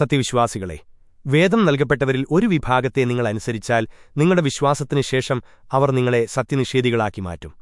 സത്യവിശ്വാസികളെ വേദം നൽകപ്പെട്ടവരിൽ ഒരു വിഭാഗത്തെ നിങ്ങൾ അനുസരിച്ചാൽ നിങ്ങളുടെ വിശ്വാസത്തിനു ശേഷം അവർ നിങ്ങളെ സത്യനിഷേധികളാക്കി മാറ്റും.